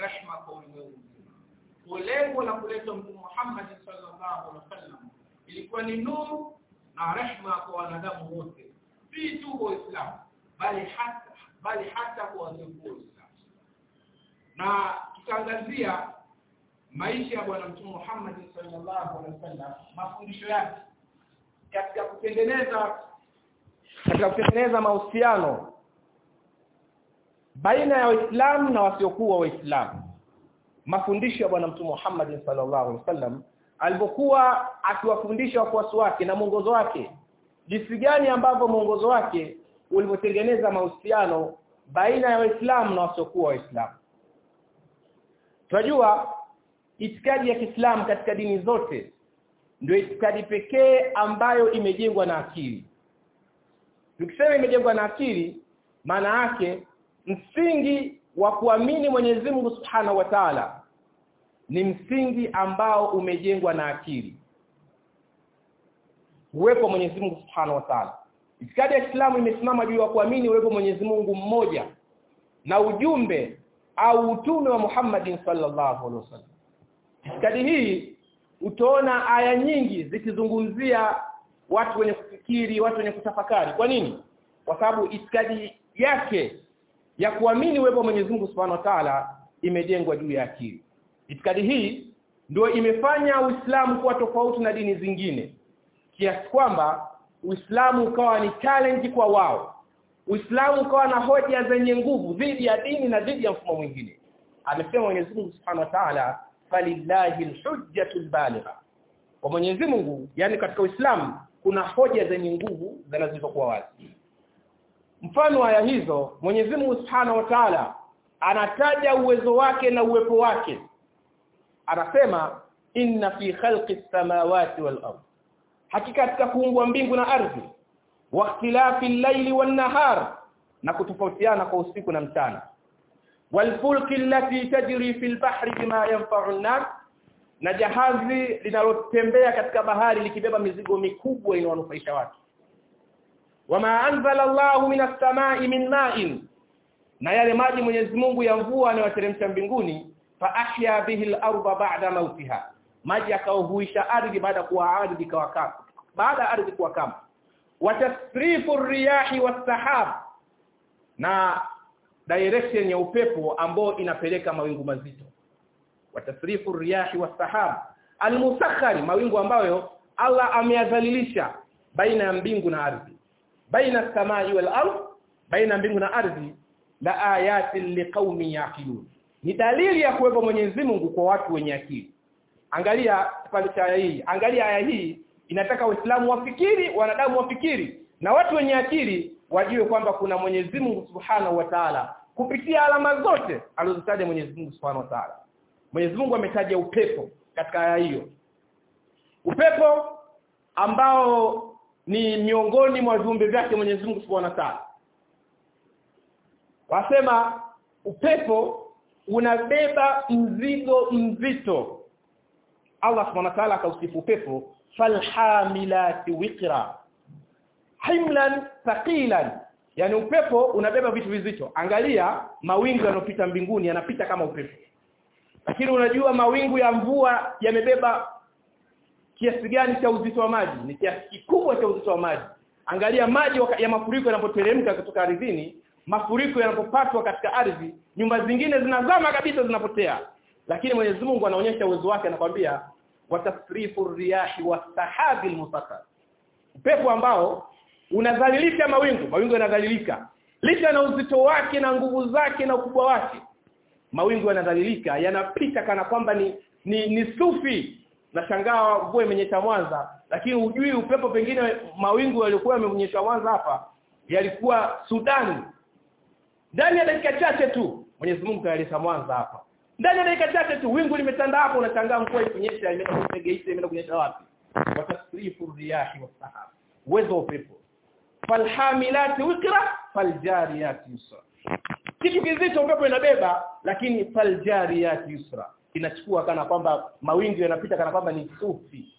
rehma kwa ulimwengu. Mzima la kuleta mtume Muhammad sallallahu alaihi wasallam ilikuwa ni nuru na rehma kwa wanadamu wote si tu waislamu bali hata bali hata kwa wasiokuwa waislamu na tutaangazia maisha ya bwana mtume Muhammad sallallahu alaihi wasallam mafundisho yake katika kutengeneza katika kutengeneza mahusiano baina ya waislamu na wasiokuwa waislamu. Mafundisho ya bwana mtume Muhammad sallallahu alaihi wasallam alipokuwa akiwafundisha wafuasi wake na mwongozo wake jinsi gani ambavyo mwongozo wake ulivyotengeneza mahusiano baina ya waislamu na wasiokuwa waislamu. Tunajua itikadi ya Kiislamu katika dini zote ndio itikadi pekee ambayo imejengwa na akili. Tukisema imejengwa na akili maana yake msingi wa kuamini Mwenyezi Mungu Subhanahu wa Ta'ala ni msingi ambao umejengwa na akili. Uwepo Mwenyezi Mungu Subhanahu wa Ta'ala. Itikadi ya Islamu imesimama juu ya kuamini uwepo Mwenyezi Mungu mmoja na ujumbe au utume wa Muhammad sallallahu alaihi wasallam. Itikadi hii utaona aya nyingi zikizungumzia watu wenye kufikiri watu wenye kutafakari. Kwa nini? Kwa sababu itikadi yake ya kuamini uwepo Mwenyezi Mungu Subhanahu wa Ta'ala imejengwa juu ya akili. Itikadi hii ndio imefanya Uislamu kuwa tofauti na dini zingine kiasi kwamba Uislamu ukawa ni challenge kwa wao. Uislamu ukawa na hoja zenye nguvu dhidi ya dini na dhidi ya mfumo mwingine. Amesema Mwenyezi Mungu Subhanahu wa Ta'ala falillahi alhujjatul baligha kwa Mwenyezi Mungu yani katika Uislamu kuna hoja zenye nguvu zinazokuwa wazi mfano aya hizo Mwenyezi Mungu Subhanahu wa Ta'ala anataja uwezo wake na uwepo wake. Anasema inna fi khalqi samawati wal ard. Hakika katika kuumbwa mbingu na ardhi wa ikhtilafi al-layli wan nahar na kutofautiana kwa usiku na mchana. Walfulki allati tajri fil bahri bima yanfa'u an-nas na jahazi linalotembea katika bahari likibeba mizigo mikubwa inawanufaisha watu wama anzala Allahu minas samai min ma'in. Na yale maji Mwenyezi Mungu ya mvua anayoteremsha mbinguni fa ahya bihi al-ardha ba'da mautiha maji akaohuisha ardhi baada kuwa ardhi kawa kama baada ardhi kuwa kama watasrifu riyahi was-sahab. Na direction ya upepo ambao inapeleka mawingu mazito. Watasrifu riyahi was-sahab. Al-musakhkhari mawingu ambayo Allah ameyadhalilisha baina ya mbingu na ardhi baina samai wal ardh baina mbingu na ardhi la ayatin liqaumi yaqilun. Ni dalili ya kuwepo Mwenyezi Mungu kwa watu wenye akili. Angalia kipande cha aya hii. Angalia aya hii inataka waislamu wafikiri wanadamu wafikiri na watu wenye akili wajue kwamba kuna Mwenyezi Mungu Subhanahu wa Ta'ala kupitia alama zote alizozitaja Mwenyezi Mungu Subhanahu wa Ta'ala. Mwenyezi Mungu ametaja upepo katika aya hiyo. Upepo ambao ni miongoni mwa viumbe vyake Mwenyezi Mungu Subhanahu wa Ta'ala. Wasema upepo unabeba mzigo mzito. Allah Subhanahu wa Ta'ala akausifu upepo falhamilati wiqra himlan thaqilan. Yani upepo unabeba vitu vizito. Angalia mawingu yanopita mbinguni yanapita kama upepo. Lakini unajua mawingu ya mvua yamebeba kiasi gani cha uzito wa maji? Ni kiasi kikubwa cha uzito wa maji. Angalia maji ya mafuriko yanapoteremka kutoka ardhini mafuriko yanapopatwa katika ardhi nyumba zingine zinazama kabisa zinapotea. Lakini Mwenyezi Mungu anaonyesha uwezo wake anakwambia watasrifu riyahi wasahabil musakhar upepo ambao unadhalilisha mawingu mawingu yanadhalilika. Licha na uzito wake na nguvu zake na ukubwa wake mawingu yanadhalilika yanapita kana kwamba ni ni, ni sufi nashangaa mvua imenyesha Mwanza lakini ujui upepo pengine mawingu yaliokuwa yamenyesha Mwanza hapa yalikuwa Sudan ndani ya dakika chache tu Mwenyezi Mungu kaleta Mwanza hapa. Ndani ya dakika chache tu wingu limetanda hapo unashangaa mvua ikinyesha kutegeisha imeenda kunyesha wapi? Watasrifu riyahi wasahab uwezo wa upepo. Falhamilati wikra faljariyati yusra. Kitu kizito upepo inabeba lakini faljariyati yusra inachukua kana kwamba mawingu yanapita kana kwamba ni sufi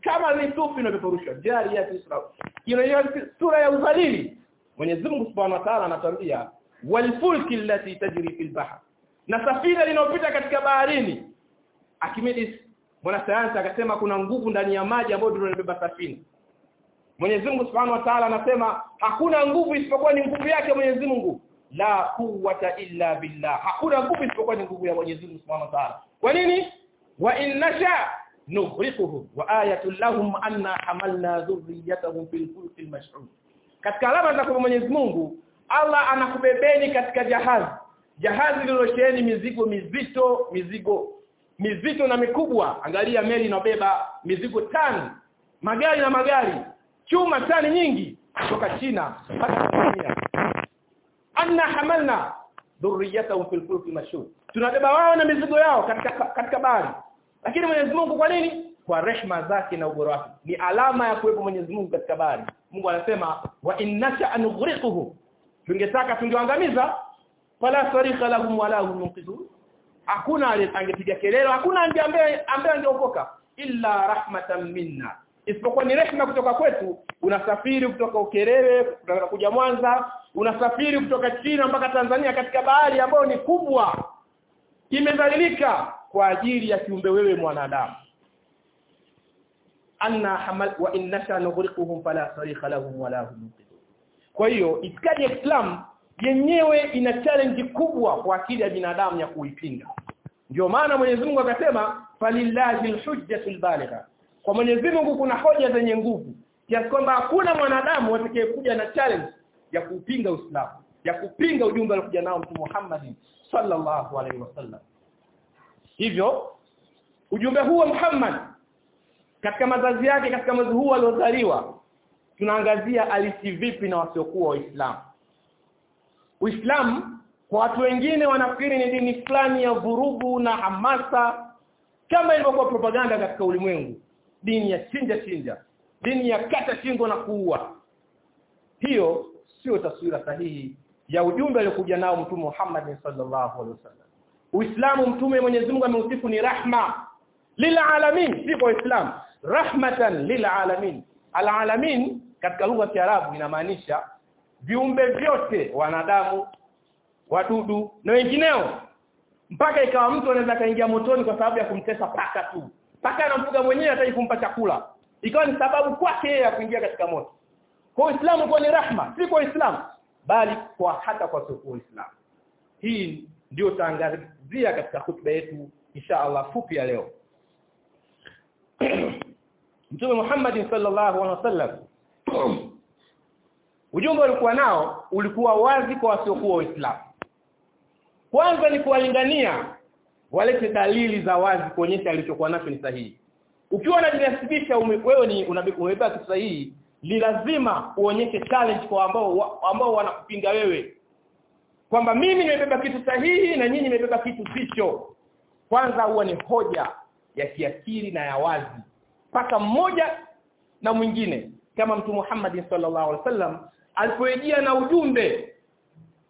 kama ni sufi inapeperushwa Isra. yusra inayo sura ya udhalili Mwenyezi Mungu Subhanahu wa Ta'ala anatuambia walfulki allati tajri fil bahr. Na safina linopita katika baharini. Archimedes mwanasayansi akasema kuna nguvu ndani ya maji ambayo ndio inabeba safina. Mwenyezi Mungu Subhanahu wa Ta'ala anasema hakuna nguvu isipokuwa ni nguvu yake Mwenyezi Mungu la quwwata illa billah. Hakuna nguvu isipokuwa ni nguvu ya Mwenyezi Mungu Subhanahu wa Ta'ala. Kwa nini? Wa innasha nughriquhum wa ayatul lahum anna hamalna dhurriyyatahum fil fulki al-mash'un. Katika alama za kwa Mwenyezi Mungu Allah anakubebeni katika jahazi. Jahazi lililosheheni mizigo mizito mizigo mizito na mikubwa. Angalia meli inabeba mizigo tani magari na magari. Chuma tani nyingi kutoka China mpaka Tanzania anna hamalna dhurriyatahum fil fulki mashhur. Tunabeba wao na mizigo yao katika katika bahari. Lakini Mwenyezi Mungu kwa nini? Kwa rehma zake na ubora wake. Ni alama ya kuwepo Mwenyezi Mungu katika bahari. Mungu anasema wa innasha anughriquhu tungetaka tungeangamiza. Fala sarika lahum wala hum yunqidun hakuna aliyepiga kelele hakuna ambaye ambaye angeokoka. Illa rahmatan minna. Isipokuwa ni rehema kutoka kwetu. Unasafiri kutoka Ukerewe kuja Mwanza unasafiri kutoka China mpaka Tanzania katika bahari ambayo ni kubwa. Imedhalilika kwa ajili ya kiumbe wewe mwanadamu. Anna hamal wa innaka nughriquhum fala sarikha lahum wala hum kwa hiyo itikadi ya Islam yenyewe ina challenge kubwa kwa akili ya binadamu ya kuipinga. Ndio maana Mwenyezi Mungu akasema falillahi alhujjatul baligha. Kwa Mwenyezi Mungu kuna hoja zenye nguvu kiasi kwamba hakuna mwanadamu atakayekuja na challenge ya kupinga Uislamu ya kupinga ujumbe aliokuja nao Mtume Muhammad sallallahu alaihi wasallam hivyo ujumbe huu wa Muhammad katika mazazi yake katika mwezi huu aliozaliwa tunaangazia alisi vipi na wasiokuwa waislamu. Uislamu kwa watu wengine wanafikiri ni dini fulani ya vurugu na hamasa kama ilivyokuwa propaganda katika ulimwengu. Dini ya chinja chinja dini ya kata shingo na kuua. Hiyo sio taswira sahihi ya ujumbe aliokuja nao mtume Muhammad sallallahu alaihi wasallam. Uislamu mtume Mwenyezi Mungu ameusifu ni rahma. Lilalamin si kwa Uislamu. Rahmatan lilalamin alalamin katika lugha ya Kiarabu inamaanisha viumbe vyote wanadamu wadudu na wengineo. Mpaka ikawa mtu anaweza kaingia motoni kwa sababu ya kumtesa paka tu. Paka anamfuga mwenyewe hata kumpa chakula. Ikawa ni sababu kwake ya kuingia katika moto kwa Uislamu kwa ni rahma si kwa Uislamu bali kwa hata kwa Uislamu. Hii ndio taangazia katika hutuba yetu insha Allah fupi ya leo. Mtume Muhammad sallallahu alaihi wasallam ujumbe ulikuwa nao ulikuwa wazi kwa wasiokuwa waislamu kwanza ni kuwalingania walete dalili za wazi kuonyesha alichokuwa nacho ni sahihi. Ukiwa unajinasibisha wewe ni unabeba kitu sahihi ni lazima uonyeshe challenge kwa ambao ambao wanakupinga wewe. Kwamba mimi nimebeba kitu sahihi na nyinyi nimebeba kitu sicho. Kwanza huwa ni hoja ya kiakili na ya wazi. Paka mmoja na mwingine. Kama mtu Muhammad sallallahu alaihi wasallam alipoejia na ujumbe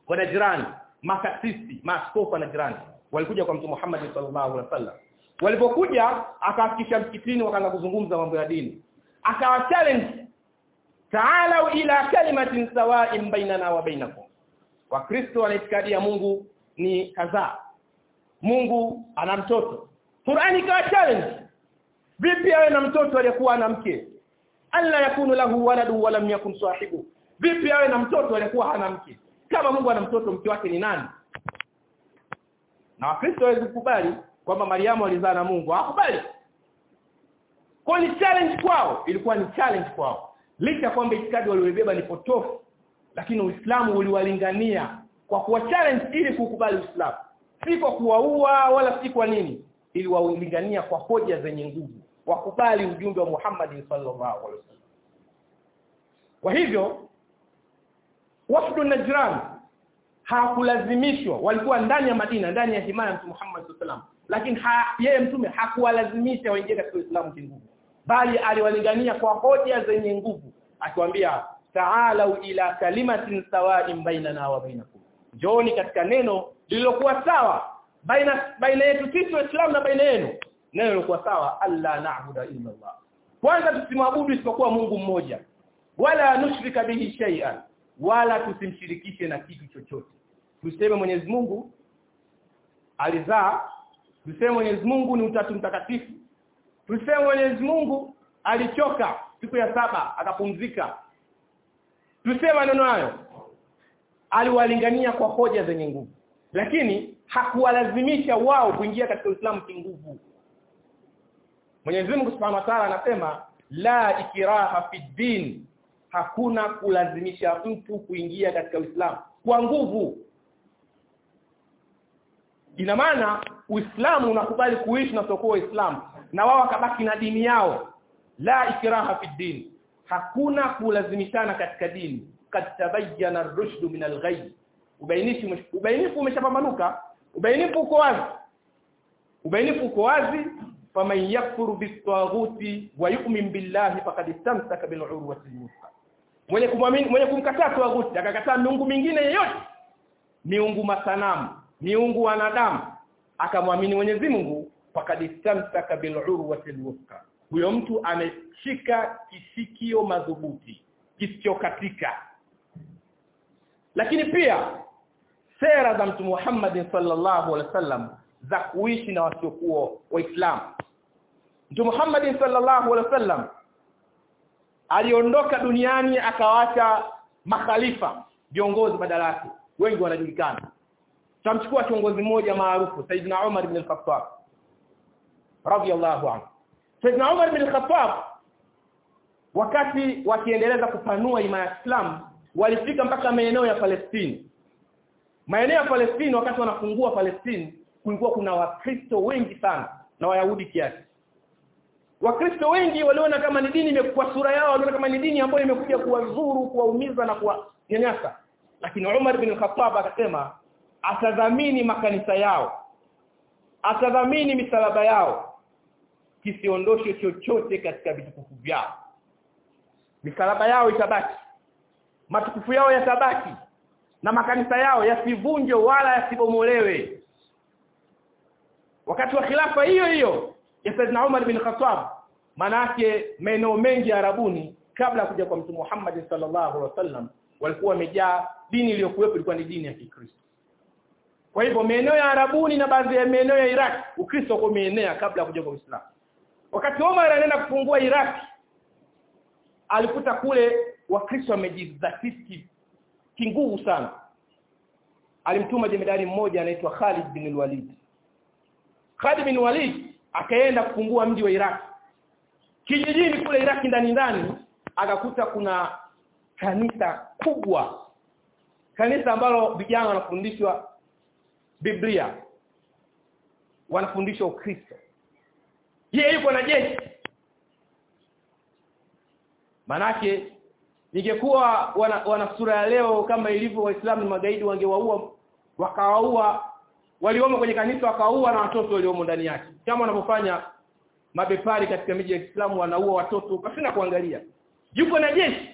kwa jirani makasisi maaskofu na jirani walikuja kwa mtu Muhammad sallallahu alaihi wasallam. Walipokuja akafikisha msikitini wakaanza kuzungumza mambo ya dini. Akawa challenge ta'ala ila kalimatin sawa'in bainana wa bainakum. Wakristo kristo ya Mungu ni kadhaa Mungu ana mtoto. Qur'ani ikawa challenge. Vipi awe na mtoto aliyekuwa ana mke? Alla yakunu lahu waladu wa lam yakun sahibu. Vipi awe na mtoto aliyekuwa hana mke? Kama Mungu ana mtoto mke wake ni nani? Na wakristo hawezi kukubali kwamba Mariamu alizaa na Mungu. Hakubali kwa ni challenge kwao. Ilikuwa ni challenge kwao licha kwamba itikadi waliobeba ni potofu lakini Uislamu uliwalingania kwa kuwa challenge ili kukubali Uislamu. Si kwa kuwaua wala si kwa nini ili waulingania kwa hoja zenye nguvu wakubali ujumbe wa Muhammad sallallahu alaihi wasallam. Kwa hivyo wafdu Najran hakulazimishwa walikuwa ndani ya Madina ndani ya himaya ya Mtume Muhammad sallallahu alaihi lakini yeye mtume hakuwalazimisha waingie katika Uislamu kinguvu bali aliwalingania kwa hoja zenye nguvu akiwaambia ta'alau ila kalimatin sawa'in bainana wa bainakum. Njoni katika neno lililokuwa sawa baina baina yetu sisi waislamu na baina yenu. Neno lililokuwa sawa alla na'budu illa Allah kwanza tusimwabudu isipokuwa Mungu mmoja. Wala nushrika bihi shay'an. Wala tusimshirikishe na kitu chochote. Tuseme Mwenyezi Mungu alizaa. Tuseme Mwenyezi Mungu ni utatu mtakatifu tuseme Mwenyezi Mungu alichoka siku ya saba akapumzika. Tuseme maneno hayo. Aliwalingania kwa hoja zenye nguvu. Lakini hakuwalazimisha wao kuingia katika Uislamu kinguvu. Mwenyezi Mungu Subhanahu wa Ta'ala anasema la ikraha fi din hakuna kulazimisha mtu kuingia katika Uislamu kwa nguvu ina maana Uislamu unakubali kuishi na sio Uislamu na wao wakabaki na dini yao. La ikraha fi din hakuna kulazimishana katika dini. Kad tabayyana ar-rushd min al-ghayb. Ubainifu ubainifu umeshapambanuka. Ubainifu uko wazi. Ubainifu uko wazi. Faman yakfuru bit-taghuti wa yu'min billahi faqad istamsaka bil urwati al-wuthqa mwenye kumwamini mwenye kumkataa taghuti akakataa miungu mingine yoyote miungu masanamu miungu wanadamu akamwamini Mwenyezi Mungu faqad istamsaka bil urwati al-wuthqa huyo mtu ameshika kisikio madhubuti kisichokatika lakini pia sera za mtume Muhammad sallallahu alaihi wasallam za kuishi na wasiokuwa waislamu. Mtume Muhammad sallallahu alaihi wasallam aliondoka duniani akawacha makhalifa viongozi badala yake. Wengi wanajulikana tamchukua kiongozi mmoja maarufu Saidina Umar ibn al-Khattab. Radiyallahu anhu. Saidina Umar ibn al-Khattab wakati wakiendeleza kupanua imani ya Islam walifika mpaka maeneo ya Palestine. Maeneo ya Palestine wakati wanafungua Palestine kulikuwa kuna wakristo wengi sana na wayahudi kiasi. Wakristo wengi waliona kama ni dini imekuwa sura yao waliona kama ni dini ambayo imekuja kuwazuru kuwaumiza na kuwanyanyasa. Lakini Umar bin Khattab akasema atadhamini makanisa yao atadhamini misalaba yao kisiondoshe chochote katika vitukufu vyao. Misalaba yao itabaki matukufu yao yatabaki na makanisa yao yasivunjwe wala yasibomolewe. Wakati wa khilafa hiyo hiyo ya Saidna Umar bin Khattab manake maeneo mengi Arabuni kabla ya kuja kwa Mtume Muhammad sallallahu alaihi wasallam walikuwa wamejaa dini iliyokuwepo ilikuwa ni dini ya Kikristo kwa hivyo maeneo ya Arabuni na baadhi ya maeneo ya Iraq Ukristo ulikuwa umeenea kabla ya kuja kwa Uislamu. Wakati Omar anaenda kufungua Iraq alikuta kule wakristo wamejidhatiti kinguvu sana. Alimtuma jemedari mmoja anaitwa Khalid bin Walid. Khalid bin Walid akaenda kufungua mji wa Iraq. Kijijini kule Iraq ndani ndani akakuta kuna kanisa kubwa. Kanisa ambalo vijana wanafundishwa Biblia. Wanafundisha Ukristo. Yeye yuko na jeshi? Manake ingekuwa wana, wana sura ya leo kama ilivyo waislamu ni magaidi wangewaua wakawaua waliomo kwenye kanisa wakawaua na watoto waliomo ndani yake. Kama wanavyofanya mabepari katika miji ya Kiislamu wanaua watoto pasina kuangalia. Yuko na jeshi?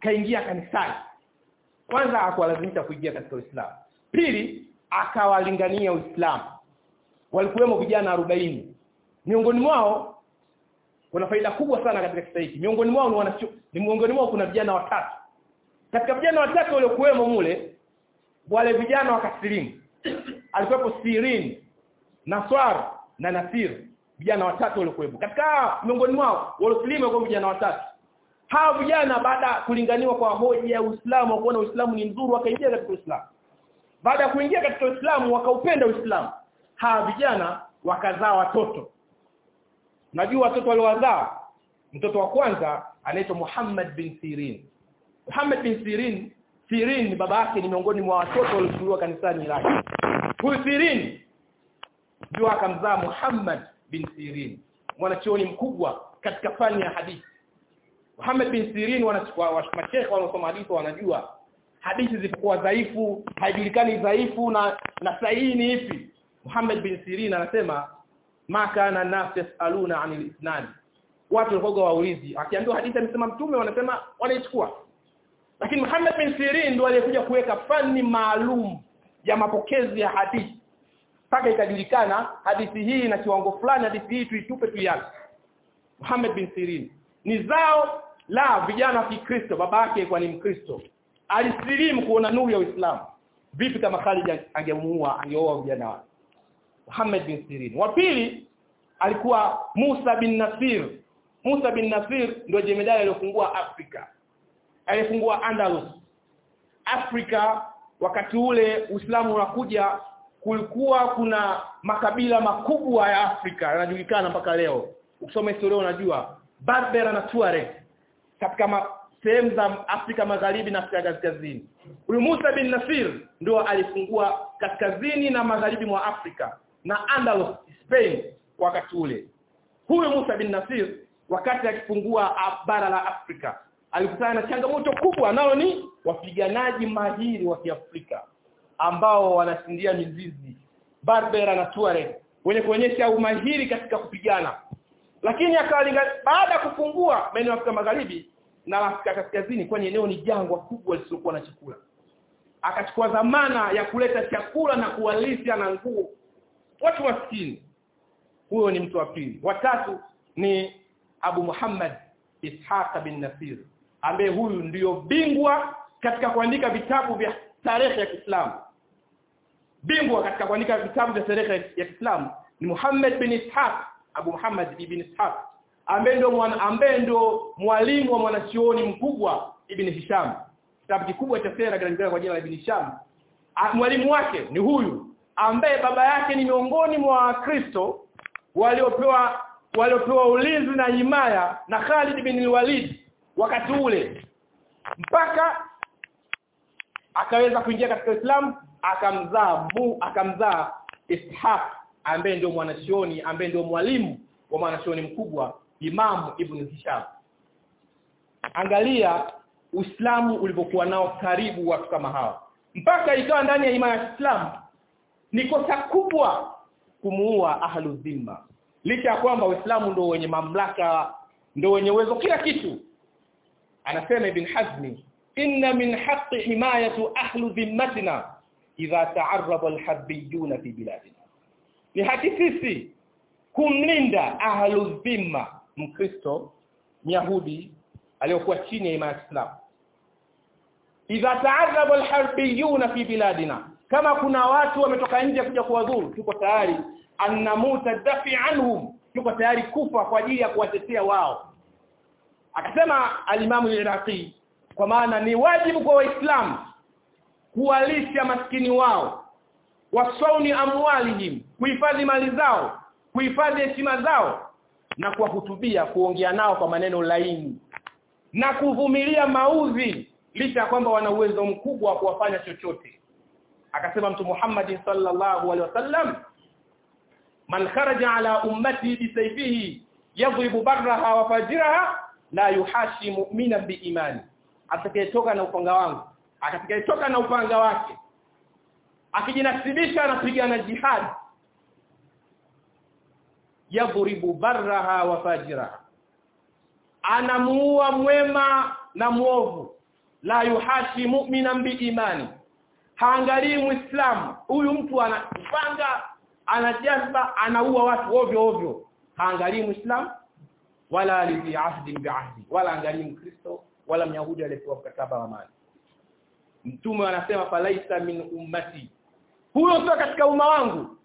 Kaingia kanisani. Kwanza hakuwalazimisha kuingia katika Uislamu. Pili akawalingania Uislamu. Walikuwemo vijana 40 miongoni mwao kuna faida kubwa sana katika kisa miongoni mwao ni wanacho ni miongoni mwao kuna vijana watatu. Katika vijana watatu waliokuwemo mule wale vijana wakasilimu alikuwepo Sirin Naswar na Nasir vijana watatu waliokuwepo. Katika miongoni mwao waliosilimu kwa vijana watatu. Hao vijana baada kulinganiwa kwa hoja ya Uislamu kuona Uislamu ni nzuri wakaingia katika Uislamu baada ya kuingia katika Uislamu wakaupenda Uislamu. Hawa vijana wakazaa watoto. Najua watoto waliowazaa? Mtoto wa kwanza anaitwa Muhammad bin Sirin. Muhammad bin Sirin Sirin baba yake ni miongoni mwa watoto waliochukuliwa kanisani lake huyu Sirin ndio akamzaa Muhammad bin Sirin mwanachuoni mkubwa katika fani ya hadithi. Muhammad bin Sirin wanachukua mashekhe wanaosoma hadithi wanajua hadithi zilipokuwa dhaifu haijulikani dhaifu na na sahihi ni ipi. Muhammad bin Sirin anasema ma kana nafsi yasaluna anil isnad. Watu walikuwa waulizi akiambiwa hadithi amesema mtume wanasema wanaichukua. Lakini Muhammad bin Sirin ndo aliyekuja kuweka fani maalum ya mapokezi ya hadithi. Paka ikajulikana hadithi hii na kiwango fulani hadithi hii tuitupe tuiache. Muhammad bin Sirin. Ni zao la vijana wa Kikristo baba yake alikuwa ni Mkristo alisilimu kuona nuru ya Uislamu. Vipi kama Khalid angemuua angeoa vijana wake? Muhammad bin Sirin. Wa pili alikuwa Musa bin Nasir. Musa bin Nasir ndio jemedali aliyofungua Afrika. Alifungua Andalus. Afrika wakati ule Uislamu unakuja kulikuwa kuna makabila makubwa ya Afrika yanajulikana mpaka leo. Ukisoma historia unajua Berbera na Tuareg. Katika sehemu za Afrika Magharibi na Afrika Kaskazini. Huyu Musa bin Nasir ndio alifungua kaskazini na magharibi mwa Afrika na Andalus Spain kwa wakati ule. Huyu Musa bin Nasir wakati akifungua bara la Afrika alikutana na changamoto kubwa nalo ni wapiganaji mahiri wa Kiafrika ambao wanasindia mizizi Barbera na Tuareg wenye kuonyesha umahiri katika kupigana. Lakini akalinga baada ya kufungua maeneo ya Afrika Magharibi na Afrika Kaskazini kwani eneo ni jangwa kubwa lisilokuwa na chakula. Akachukua dhamana ya kuleta chakula na kuwalisha na nguo. Watu maskini. Huyo ni mtu wa pili. Watatu ni Abu Muhammad Ishaq bin Nasir ambaye huyu ndiyo bingwa katika kuandika vitabu vya tarehe ya Kiislamu. Bingwa katika kuandika vitabu vya tarehe ya Kiislamu ni Muhammad bin Ishaq Abu Muhammad ibn Ishaq ambaye ndio ambaye ndio mwalimu wa mwanachuoni mkubwa Ibn Hisham. Kitabu kikubwa cha sera kinajulikana kwa jina la Ibn Hisham. Mwalimu wake ni huyu ambaye baba yake ni miongoni mwa Kristo waliopewa waliopewa ulinzi na himaya na Khalid bin Walid wakati ule. Mpaka akaweza kuingia katika Uislamu akamzaa mu akamzaa Ishaq ambaye ndio mwanachuoni ambaye ndio mwalimu wa mwanachuoni mkubwa Imam Ibn Hisham. Angalia Uislamu ulivyokuwa nao karibu watu kama hawa. Mpaka ikawa ndani ya imani ya Islam ni kosa kubwa kumuua ahlu dhimma licha ya kwamba Uislamu ndio wenye mamlaka ndio wenye uwezo kila kitu. Anasema Ibn Hazmi inna min haqqi himayatu ahlu dhimmatina idha ta'arraba alharbiyun fi biladina. Ni haki sisi kumlinda ahlu dhimma mkristo myahudi aliyokuwa chini ya imani Islam. Idha ta'arraba alharbiyuna fi biladina. Kama kuna watu wametoka nje kuja kuwadhuru tuko tayari. Annamuta dafi anhum tuko tayari kufa kwa ajili ya kuwatetea wao. Akasema alimamu iraqi kwa maana ni wajibu kwa waislamu kuwalisha maskini wao wasauni amwalihim kuhifadhi mali zao kuhifadhi heshima zao na kuwahutubia kuongea nao kwa maneno laini na kuvumilia mauzi licha ya kwamba wana uwezo mkubwa wa kuwafanya chochote. Akasema mtu Muhammad sallallahu alaihi wasallam man kharaja ala ummati bisayfihi yadhribu barraha wa fajiraha la yuhashi mu'mina biimani atakayetoka na upanga wangu atakayetoka na upanga wake akijinasibisha anapigana jihad yadribu barraha wa fajiraha. Anamuua mwema na mwovu. La yuhashi mu'mina bi imani. Haangalii muislamu. Huyu mtu anapanga anajazba anaua watu ovyo ovyo. Haangalii muislamu wala alizi ahdi bi ahdi. Wala angalii mkristo wala myahudi aliyepewa mkataba wa amani. Mtume anasema falaisa min ummati. Huyo sio katika umma wangu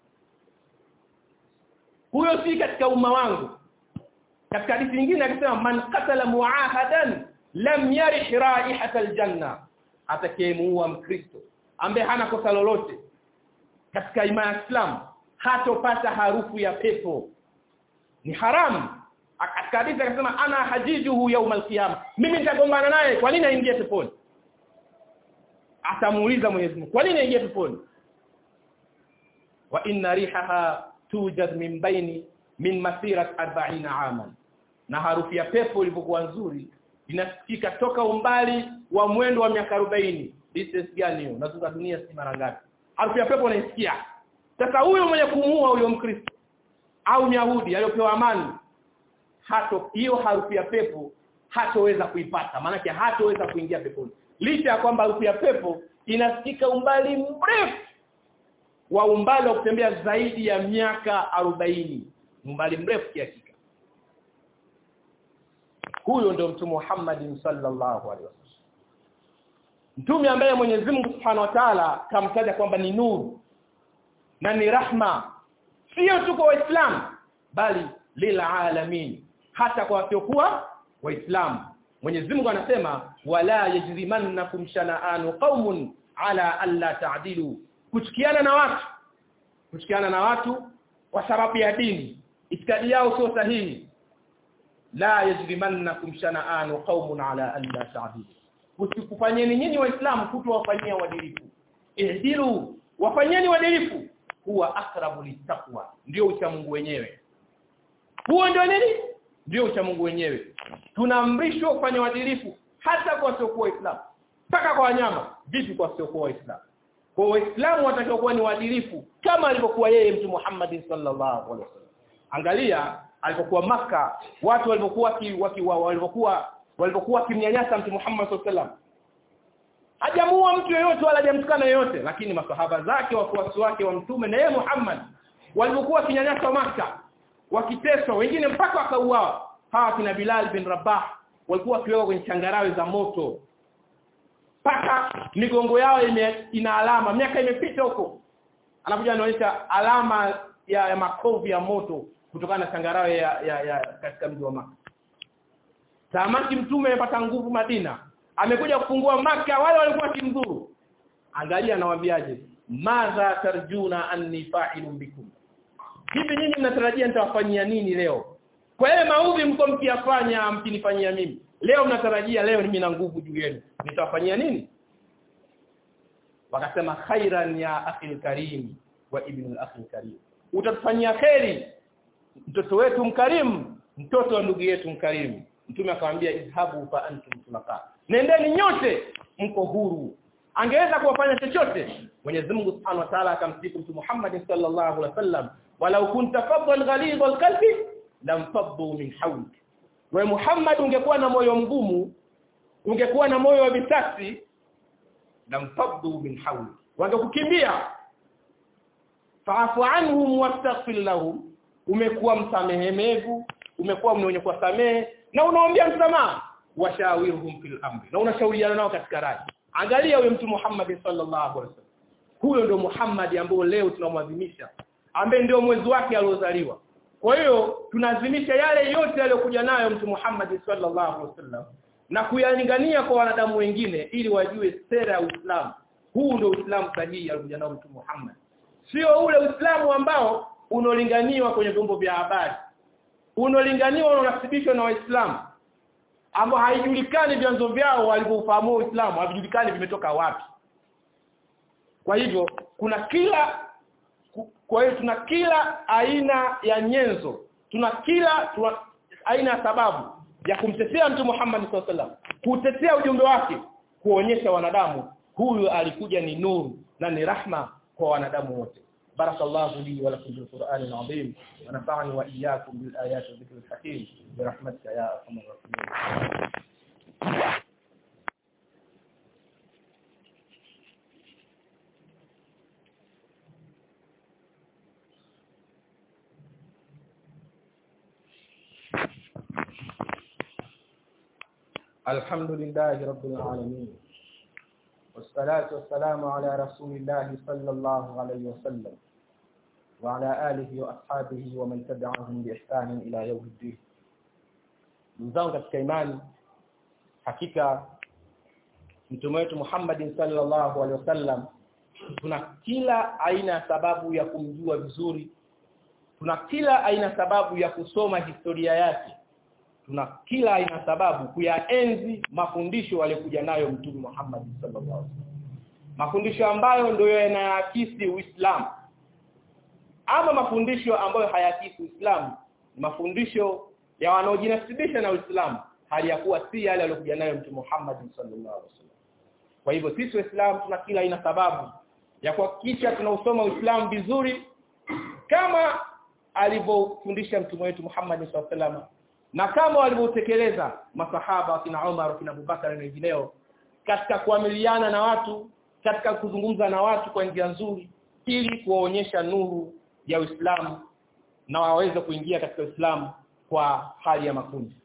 huyo si katika umma wangu. Katika hadithi nyingine akasema man qatala muahadan lam yarih raihata aljanna. Atakayemuua mkristo ambaye hana kosa lolote katika imani ya Islam hatopata harufu ya pepo. Ni haramu katika hadithi akasema ana hajijuhu yaum alqiyama. Mimi nitagombana naye kwa nini aingie peponi? Atamuuliza Mwenyezi Mungu kwa nini aingie peponi? Wa inna rihaha tujad min baini min masirat 40 aman. Na harufu ya pepo ilivyokuwa nzuri inasikika toka umbali wa mwendo wa miaka 40 distance gani hiyo nazunguka dunia si mara ngapi. Harufu ya pepo unaisikia. Sasa huyo mwenye kumuua huyo mkristo au myahudi aliyopewa amani hato hiyo harufu ya pepo hatoweza kuipata. Maana hatoweza kuingia peponi. Licha ya kwamba harufu ya pepo inasikika umbali mrefu wa umbali wa kutembea zaidi ya miaka arobaini. Umbali mrefu kiasi huyo ndio mtume Muhammad sallallahu alaihi wasallam. Mtume ambaye Mwenyezi Mungu Subhanahu wa Ta'ala kamtaja kwamba ni nuru na ni rahma sio tu kwa waislamu bali lilalamin hata kwa wasiokuwa waislamu. Mwenyezi Mungu anasema wala yajrimannakum shana'anu qaumun ala alla ta'dilu kuchukiana na watu. Kuchukiana na watu kwa sababu ya dini. Itikadi yao sio sahihi. La yajrimannakum shana'anu qaumun ala alla ta'dilu. Usikufanyeni nyinyi waislamu kutowafanyia wadilifu ihdilu wafanyeni wadilifu huwa akrabu litakwa ndio uchamungu wenyewe. Huo ndio nini? Ndio uchamungu wenyewe. Tunaamrishwa kufanya uadilifu hata kwa wasiokuwa waislamu. Mpaka kwa wanyama vipi kwa wasiokuwa waislamu kwa waislamu watakiwa kuwa ni waadilifu kama alivyokuwa yeye mtu Muhammad sallallahu alaihi wasallam. Angalia alipokuwa maka watu walipokuwa walipokuwa walipokuwa kimnyanyasa mtu Muhammad sallallahu alaihi wasallam. Mtu yeyote wala hajamtukana yeyote lakini masahaba zake wafuasi wake wa mtume na yeye Muhammad walipokuwa kinyanyasa maka wakiteswa wengine mpaka wakauawa. Hawa kina Bilal bin Rabah walikuwa wakiwekwa kwenye changarawe za moto mpaka migongo yao ime, ina alama. Miaka imepita huko. Anakuja anaonyesha alama ya, ya makovu ya moto kutokana na changarawe ya, ya, ya katika mji wa Maka. Samaki mtume amepata nguvu Madina. Amekuja kufungua maka wale walikuwa kimdhuru angalia anawaambiaje madha tarjuna anni fa'ilun bikum. Hivi nyinyi mnatarajia nitawafanyia nini leo? Kwa yale maudhi mko mkiyafanya mkinifanyia mimi. Leo mnatarajia leo mimi na nguvu juu yenu nitawafanyia nini? Wakasema khairan ya akhil karim wa ibn al karim. Utatufanyia kheri mtoto wetu mkarimu mtoto wa ndugu yetu mkarimu. Mtume akamwambia izhabu fa antum tulaka nendeni nyote mko huru. Angeweza kuwafanya chochote. Mwenyezi Mungu Subhanahu wa Ta'ala akamsifu Mtume Muhammad sallallahu alaihi wasallam walau kunta faddan ghalid alqalbi lam faddu min hawlik. Wa Muhammad ungekuwa na moyo mgumu ungekuwa na moyo wa bisasi lamfaddu min hawli wangekukimbia. Fa'fu anhum wastaghfir lahum umekuwa msamehemevu umekuwa mwenye kuwasamehe na unaombea msamaha. Washawirhum fil amri na unashauriana nao katika raji angalia huyo mtu Muhammad sallallahu alaihi wasallam. Huyo ndio Muhammad ambao leo tunamwadhimisha ambaye ndio mwezi wake aliozaliwa. Kwa hiyo tunaadhimisha yale yote aliyokuja nayo mtu Muhammad sallallahu alaihi wasallam na kuyalingania kwa wanadamu wengine ili wajue sera ya Uislamu. Huu ndio Uislamu sahihi alikuja nao Mtume Muhammad. Sio ule Uislamu ambao unolinganiwa kwenye vyombo vya habari. Unolinganiwa unasibishwa na waislamu ambao haijulikani vyanzo vyao walivyofahamu Uislamu havijulikani vimetoka wapi. Kwa hivyo kuna kila kwa hiyo tuna kila aina ya nyenzo tuna kila tuna aina ya sababu ya kumtetea mtu Muhammad sallallahu alaihi wasallam kutetea ujumbe wake kuonyesha wanadamu huyu alikuja ni nuru na ni rahma kwa wanadamu wote بارك الله لي ولكم بالقرآن العظيم ونفعني وإياكم بالآيات والذكر الحكيم برحمتك يا أرحم الراحمين الحمد لله رب العالمين والصلاة والسلام على رسول الله صلى الله عليه وسلم وعلى آله وأصحابه ومن تبعهم بإحسان إلى يوم الدين mzangu katika imani hakika mtume wetu Muhammad sallallahu alaihi wasallam tuna kila aina ya sababu ya kumjua vizuri tuna kila aina sababu ya kusoma historia yake tuna kila aina sababu kuyaenzi mafundisho aliyokuja nayo mtume Muhammad sallallahu alaihi wasallam. Mafundisho ambayo ndio yanaakisi Uislamu. Ama mafundisho ambayo hayakisi Uislamu mafundisho ya wanaojinasibisha na Uislamu hali ya kuwa si yale aliyokuja nayo mtume Muhammad sallallahu alaihi wasallam. Kwa hivyo sisi waislamu tuna kila aina sababu ya kuhakikisha tunausoma Uislamu vizuri kama alivyofundisha mtume wetu Muhammad sallallahu alaihi wasallam na kama walivyotekeleza masahaba kina Umar kina Abubakar na wengineo katika kuamiliana na watu katika kuzungumza na watu kwa njia nzuri ili kuwaonyesha nuru ya Uislamu na waweze kuingia katika Uislamu kwa hali ya makundi.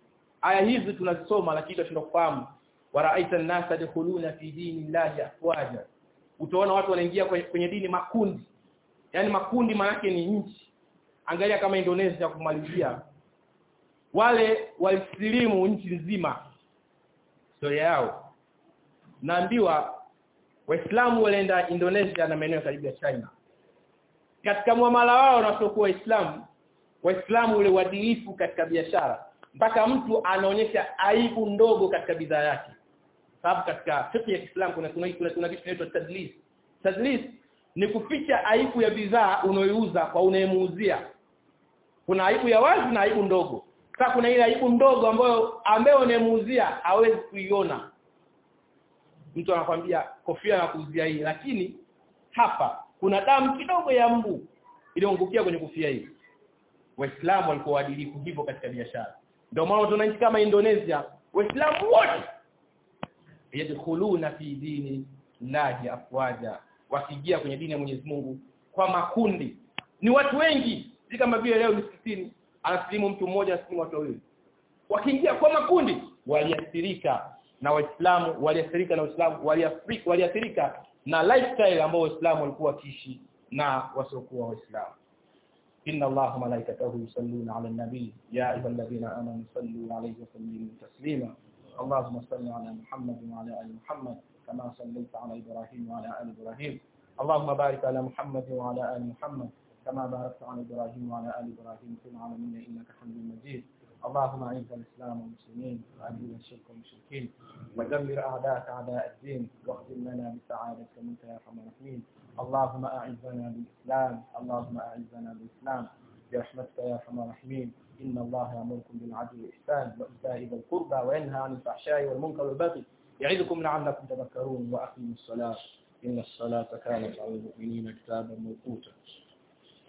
Aya hizi tunazisoma lakini tunashindwa kufahamu. Waraaita an-nasa yadkhuluna fi dinillahi afwaja. Utaona watu wanaingia kwenye dini makundi. Yani makundi maana ni nchi. Angalia kama Indonesia kumalizia wale walisilimu nchi nzima. Historia yao. Naambiwa waislamu walienda Indonesia na maeneo karibu ya China. Katika muamala wao na wasiokuwa waislamu waislamu ule uadilifu katika biashara. Mpaka mtu anaonyesha aibu ndogo katika bidhaa yake. Sababu katika fiqh ya Kiislamu kuna kuna kuna, kuna kitu kinaitwa tadlis. Tadlis ni kuficha aibu ya bidhaa unayoiuza kwa unayemuuzia. Kuna aibu ya wazi na aibu ndogo sasa kuna ile aibu ndogo ambayo ambaye unemuuzia hawezi kuiona. Mtu anakwambia kofia na kuuzia hii. Lakini hapa kuna damu kidogo ya mbu iliyoangukia kwenye kofia hii. Waislamu walikuwa waadilifu hivyo katika biashara. Ndio maana tuna nchi kama Indonesia waislamu wote yadkhuluna fi dini lahi afwaja wakiingia kwenye dini ya Mwenyezi Mungu kwa makundi. Ni watu wengi si kama vile leo msikitini anasilimu mtu mmoja anasilimu watu wawili wakiingia kwa makundi waliathirika na waislamu waliathirika na waislamu waliathirika waliathirika na lifestyle ambao waislamu walikuwa wakiishi na wasiokuwa waislamu إن الله ملائكته يصلون على النبي يا أيها الذين آمنوا صلوا عليه وسلموا تسليما اللهم صل على محمد وعلى آل محمد كما صليت على إبراهيم وعلى آل إبراهيم اللهم بارك على محمد وعلى آل محمد كما باركت على إبراهيم وعلى آل إبراهيم في العالمين إنك حميد مجيد. اللهم أعز الإسلام والمسلمين وأذل الشرك والمشركين ودمر أعداءك أعداء الدين واختم لنا بسعادتك منك يا أرحم الراحمين. اللهم أعزنا بالإسلام اللهم أعزنا بالإسلام. برحمتك يا أرحم الراحمين. إن الله يأمركم بالعدل والإحسان وإيتاء ذي القربى وينهى عن الفحشاء والمنكر والبغي يعظكم لعلكم تذكرون وأقيموا الصلاة. إن الصلاة كانت على المؤمنين كتابا موقوتا.